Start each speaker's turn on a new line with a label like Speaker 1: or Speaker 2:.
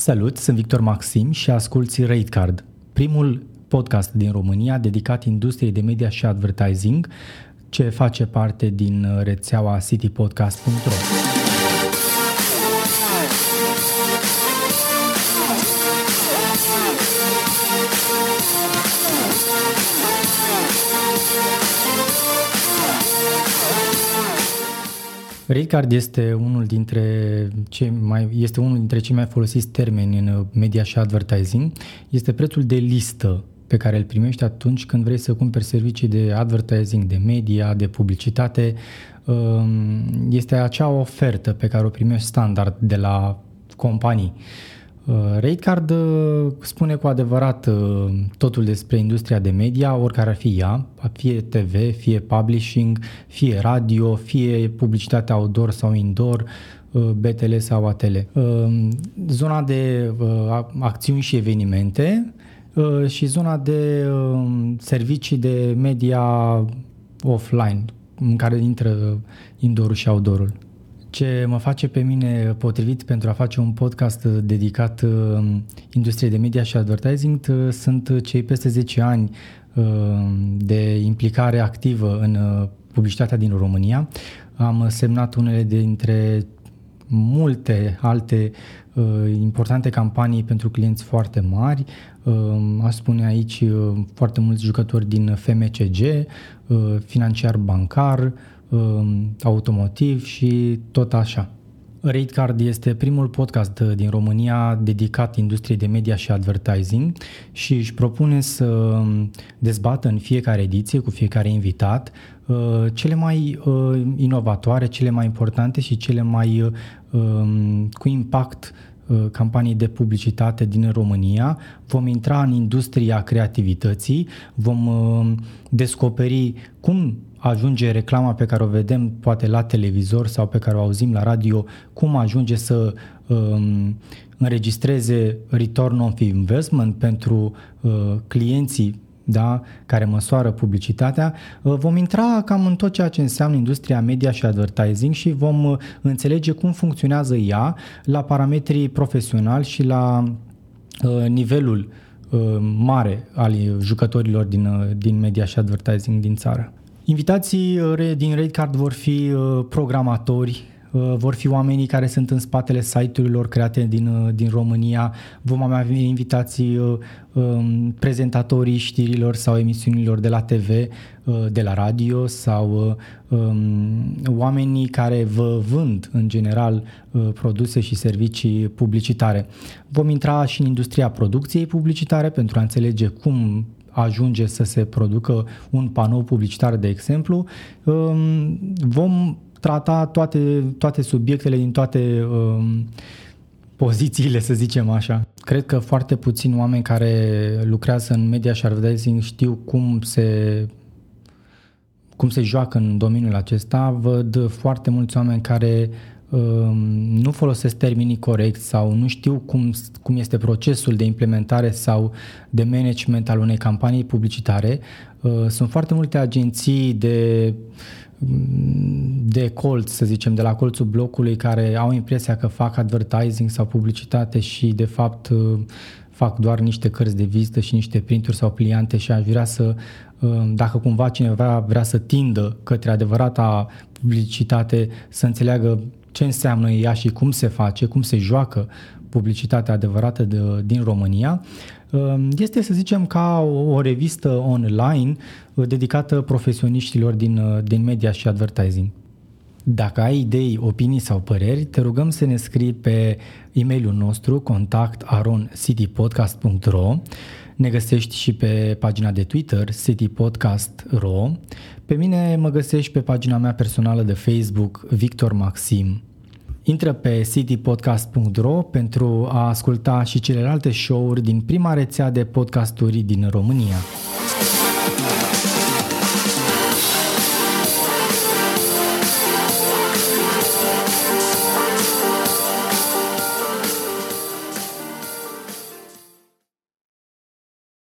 Speaker 1: Salut, sunt Victor Maxim și asculti RateCard, primul podcast din România dedicat industriei de media și advertising, ce face parte din rețeaua citypodcast.ro. Rate este unul dintre cei mai, este unul dintre cei mai folosiți termeni în media și advertising. Este prețul de listă pe care îl primești atunci când vrei să cumperi servicii de advertising, de media, de publicitate. Um, este acea ofertă pe care o primești standard de la companii. Uh, Ratecard uh, spune cu adevărat uh, totul despre industria de media, oricare ar fi ea, fie TV, fie publishing, fie radio, fie publicitate outdoor sau indoor, BTL sau ATL. Zona de acțiuni și evenimente și zona de servicii de media offline, în care intră indoor și outdoor-ul. Ce mă face pe mine potrivit pentru a face un podcast dedicat uh, industriei de media și advertising uh, sunt cei peste 10 ani uh, de implicare activă în publicitatea din România. Am semnat unele dintre multe alte uh, importante campanii pentru clienți foarte mari. Uh, aș spune aici uh, foarte mulți jucători din FMCG, uh, financiar bancar, Um, automotiv și tot așa. RateCard este primul podcast din România dedicat industriei de media și advertising și își propune să dezbată în fiecare ediție cu fiecare invitat uh, cele mai uh, inovatoare, cele mai importante și cele mai um, cu impact uh, campanii de publicitate din România. Vom intra în industria creativității, vom descoperi cum ajunge reclama pe care o vedem poate la televizor sau pe care o auzim la radio, cum ajunge să um, înregistreze return on investment pentru uh, clienții da, care măsoară publicitatea, uh, vom intra cam în tot ceea ce înseamnă industria media și advertising și vom uh, înțelege cum funcționează ea la parametrii profesionali și la uh, nivelul uh, mare al jucătorilor din, uh, din media și advertising din țară. Invitații uh, din Redcard vor fi uh, programatori, uh, vor fi oamenii care sunt în spatele site-urilor create din, din România, vom avea invitații um, prezentatorii știrilor sau emisiunilor de la TV, de la radio sau um, oamenii care vă vând în general produse și servicii publicitare. Vom intra și în industria producției publicitare pentru a înțelege cum ajunge să se producă un panou publicitar, de exemplu, um, vom trata toate, toate subiectele din toate um, pozițiile, să zicem așa. Cred că foarte puțini oameni care lucrează în media și advertising știu cum se cum se joacă în domeniul acesta. Văd foarte mulți oameni care nu folosesc termenii corect sau nu știu cum, cum este procesul de implementare sau de management al unei campanii publicitare. Uh, sunt foarte multe agenții de de colț, să zicem, de la colțul blocului care au impresia că fac advertising sau publicitate și de fapt uh, fac doar niște cărți de vizită și niște printuri sau pliante și aș vrea să, uh, dacă cumva cineva vrea să tindă către adevărata publicitate, să înțeleagă ce înseamnă ea și cum se face, cum se joacă publicitatea adevărată de, din România, um, este, să zicem, ca o, o revistă online uh, dedicată profesioniștilor din, uh, din media și advertising. Dacă ai idei, opinii sau păreri, te rugăm să ne scrii pe e-mailul nostru contact.aroncitypodcast.ro Ne găsești și pe pagina de Twitter citypodcast.ro Pe mine mă găsești pe pagina mea personală de Facebook Victor Maxim. Intră pe citypodcast.ro pentru a asculta și celelalte show-uri din prima rețea de podcasturi din România.